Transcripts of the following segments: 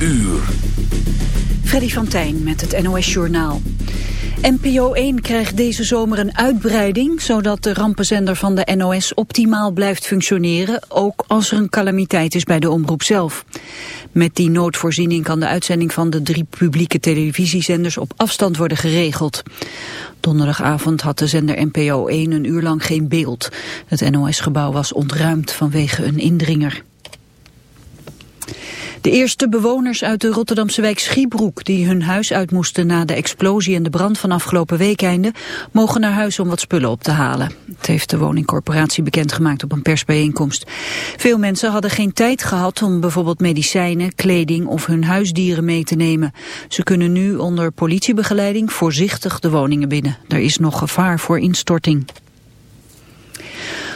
uur. Freddy van Tijn met het NOS Journaal. NPO 1 krijgt deze zomer een uitbreiding... zodat de rampenzender van de NOS optimaal blijft functioneren... ook als er een calamiteit is bij de omroep zelf. Met die noodvoorziening kan de uitzending van de drie publieke televisiezenders... op afstand worden geregeld. Donderdagavond had de zender NPO 1 een uur lang geen beeld. Het NOS-gebouw was ontruimd vanwege een indringer. De eerste bewoners uit de Rotterdamse wijk Schiebroek... die hun huis uit moesten na de explosie en de brand van afgelopen weekende... mogen naar huis om wat spullen op te halen. Het heeft de woningcorporatie bekendgemaakt op een persbijeenkomst. Veel mensen hadden geen tijd gehad om bijvoorbeeld medicijnen, kleding... of hun huisdieren mee te nemen. Ze kunnen nu onder politiebegeleiding voorzichtig de woningen binnen. Er is nog gevaar voor instorting.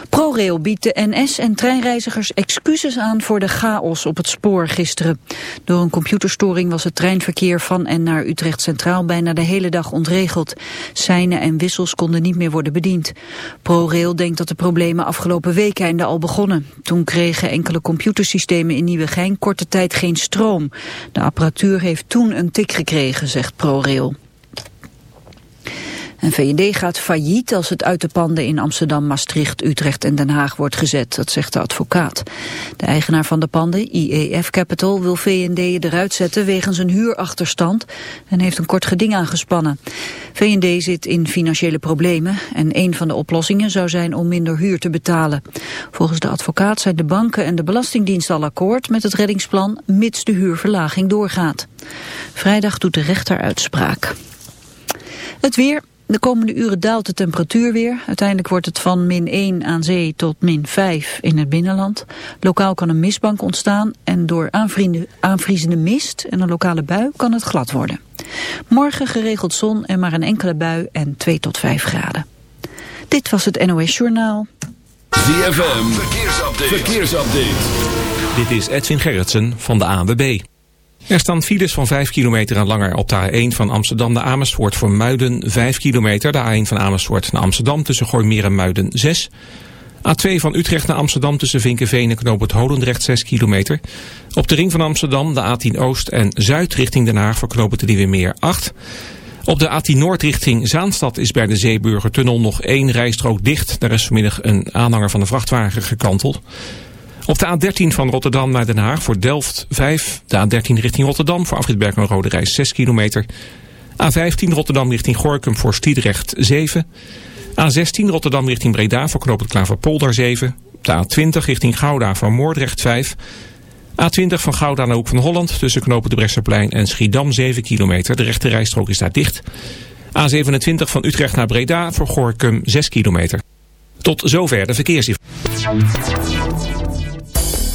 ProRail biedt de NS en treinreizigers excuses aan voor de chaos op het spoor gisteren. Door een computerstoring was het treinverkeer van en naar Utrecht Centraal bijna de hele dag ontregeld. Seinen en wissels konden niet meer worden bediend. ProRail denkt dat de problemen afgelopen weekende al begonnen. Toen kregen enkele computersystemen in Nieuwegein korte tijd geen stroom. De apparatuur heeft toen een tik gekregen, zegt ProRail. En VND gaat failliet als het uit de panden in Amsterdam, Maastricht, Utrecht en Den Haag wordt gezet. Dat zegt de advocaat. De eigenaar van de panden, IEF Capital, wil VND eruit zetten wegens een huurachterstand en heeft een kort geding aangespannen. VND zit in financiële problemen en een van de oplossingen zou zijn om minder huur te betalen. Volgens de advocaat zijn de banken en de Belastingdienst al akkoord met het reddingsplan mits de huurverlaging doorgaat. Vrijdag doet de rechter uitspraak. Het weer, de komende uren daalt de temperatuur weer. Uiteindelijk wordt het van min 1 aan zee tot min 5 in het binnenland. Lokaal kan een mistbank ontstaan en door aanvriezende mist en een lokale bui kan het glad worden. Morgen geregeld zon en maar een enkele bui en 2 tot 5 graden. Dit was het NOS Journaal. ZFM, verkeersupdate. verkeersupdate. Dit is Edwin Gerritsen van de ANWB. Er staan files van 5 kilometer en langer op de A1 van Amsterdam naar Amersfoort voor Muiden 5 kilometer. De A1 van Amersfoort naar Amsterdam tussen Gooimeer en Muiden 6. A2 van Utrecht naar Amsterdam tussen Vinkenveen en Knoop het Holendrecht 6 kilometer. Op de ring van Amsterdam de A10 Oost en Zuid richting Den Haag voor Knoop het Meer 8. Op de A10 Noord richting Zaanstad is bij de Zeeburgertunnel nog één rijstrook dicht. Daar is vanmiddag een aanhanger van de vrachtwagen gekanteld. Op de A13 van Rotterdam naar Den Haag voor Delft 5. De A13 richting Rotterdam voor Afritberg en Rode Reis 6 kilometer. A15 Rotterdam richting Gorkum voor Stiedrecht 7. A16 Rotterdam richting Breda voor Knoop het Klaverpolder 7. De A20 richting Gouda voor Moordrecht 5. A20 van Gouda naar Hoek van Holland tussen Knopen de Bresseplein en Schiedam 7 kilometer. De rechte rijstrook is daar dicht. A27 van Utrecht naar Breda voor Gorkum 6 kilometer. Tot zover de verkeersinformatie.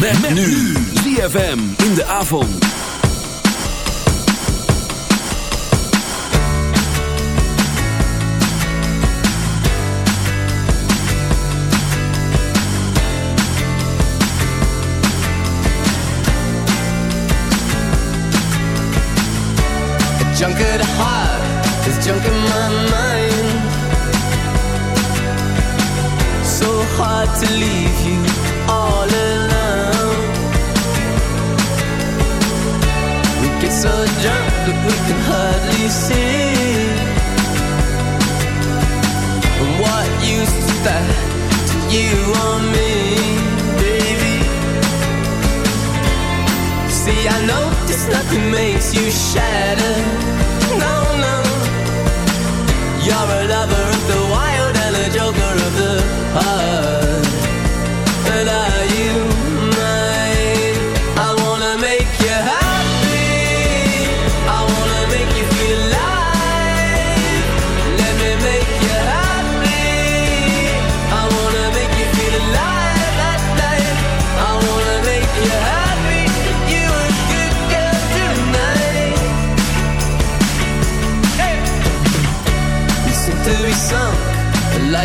Met, met nu. ZFM in de avond. Junk at heart is junk in my mind So hard to leave you all alone get so drunk that we can hardly see. What used to that to you or me, baby? See, I know this nothing makes you shatter. No, no. You're a lover of the wild and a joker of the heart.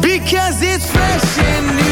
because it's fresh and new.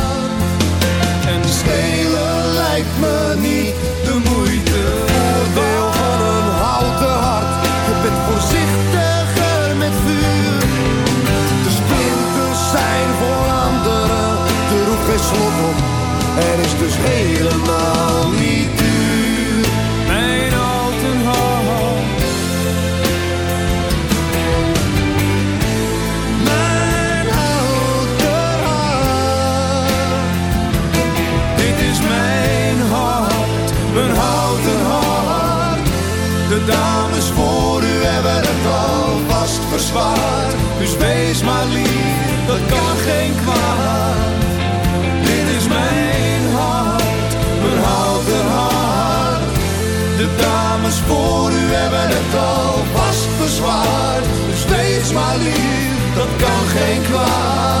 Dus helemaal geen kwaad.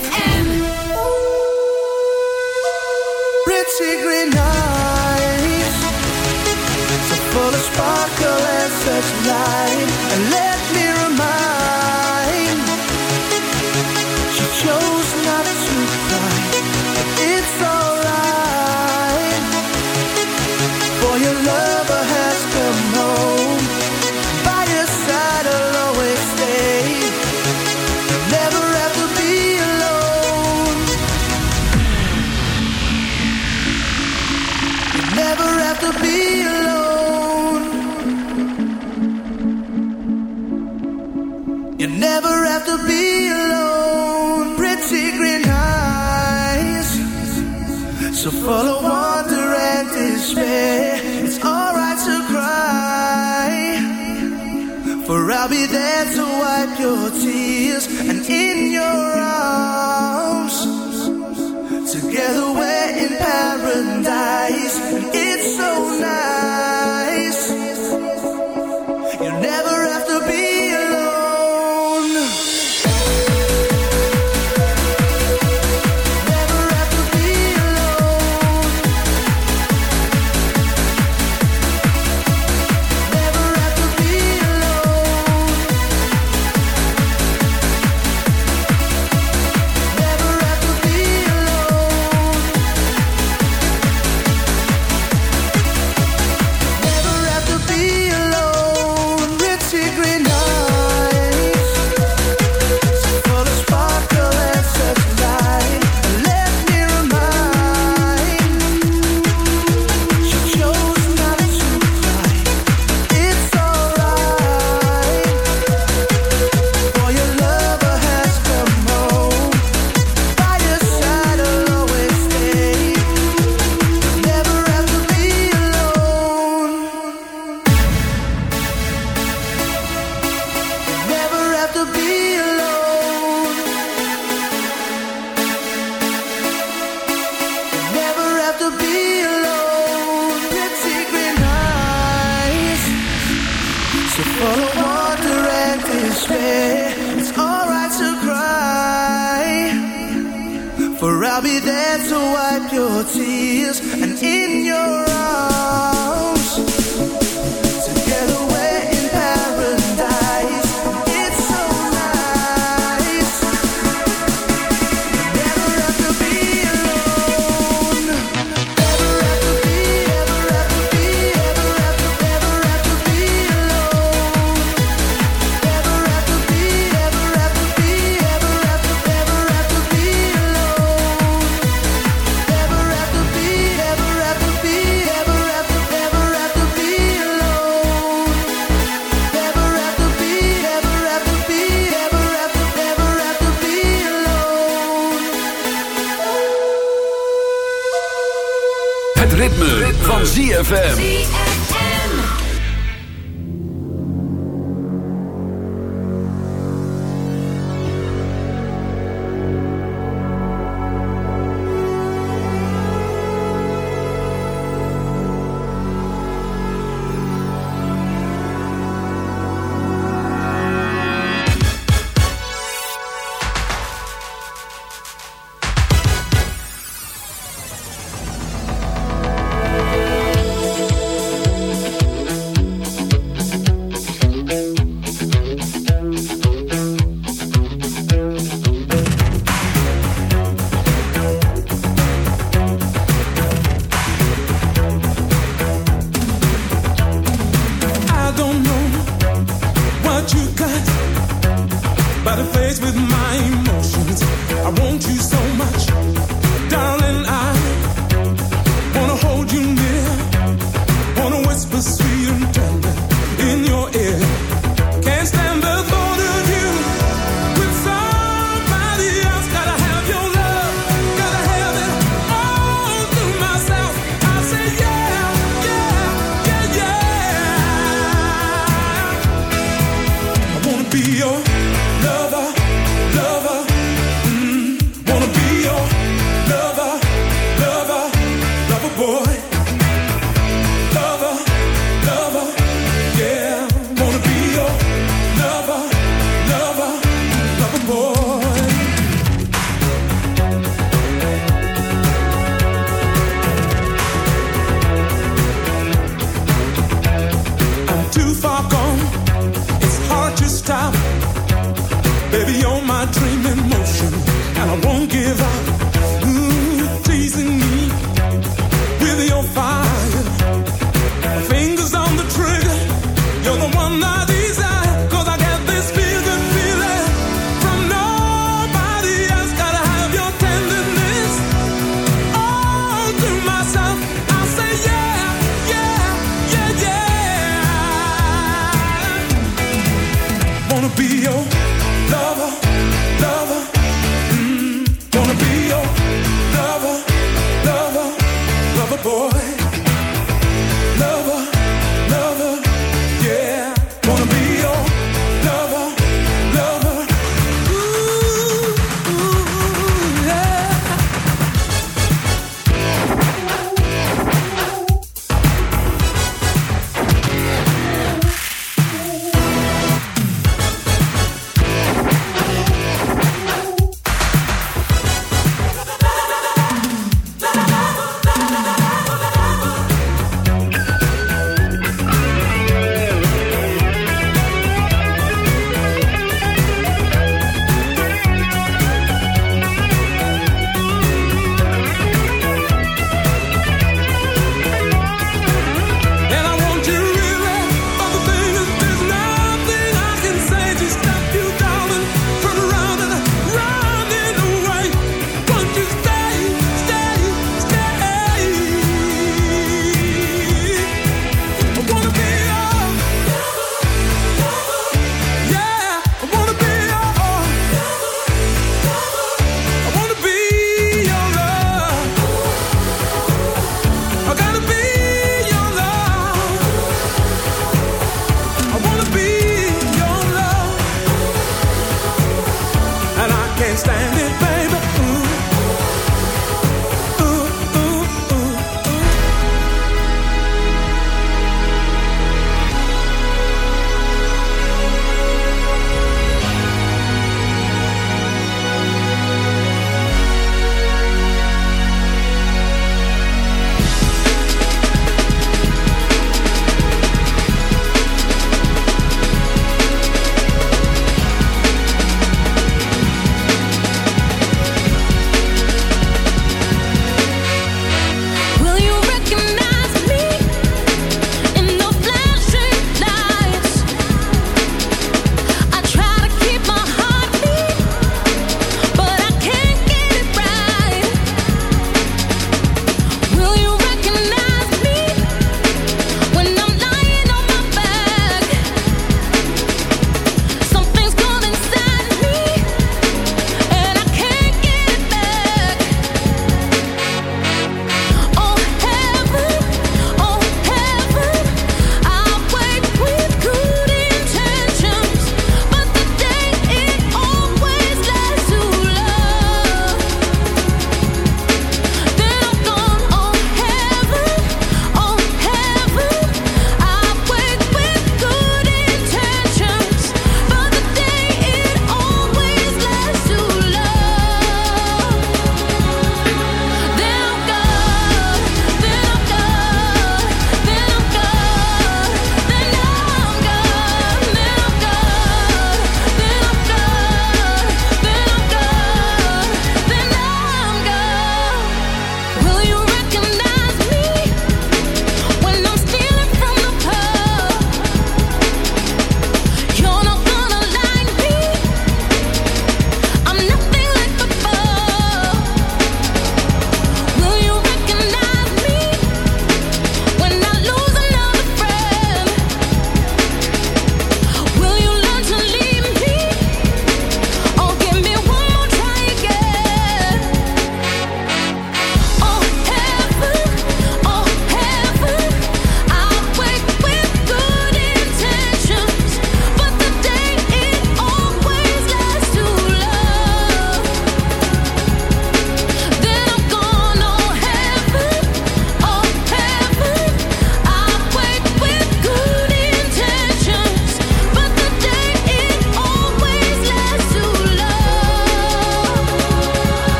there to wipe your tears and in your arms. Together we're in paradise. ZFM.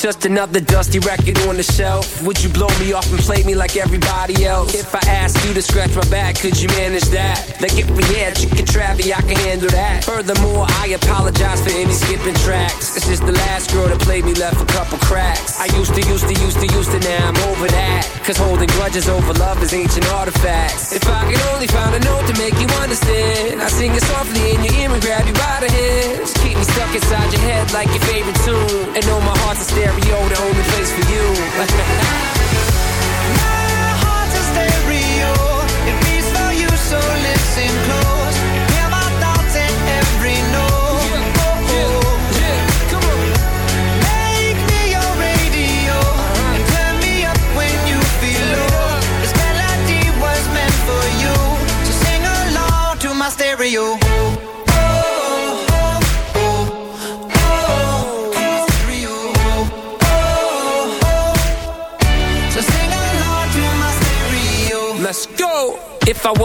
just another dusty record on the shelf. Would you blow me off and play me like everybody else? If I asked you to scratch my back, could you manage that? Like if we had chicken travi, I can handle that. Furthermore, I apologize for any skipping tracks. This is the last girl that played me left a couple cracks. I used to, used to, used to, used to, now I'm over that. Cause holding grudges over love is ancient artifacts. If I could